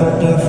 effort